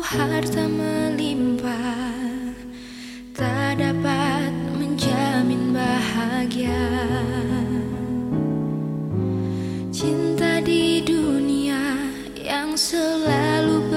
harta melimpah tak dapat menjamin bahagia. Cinta di dunia yang selalu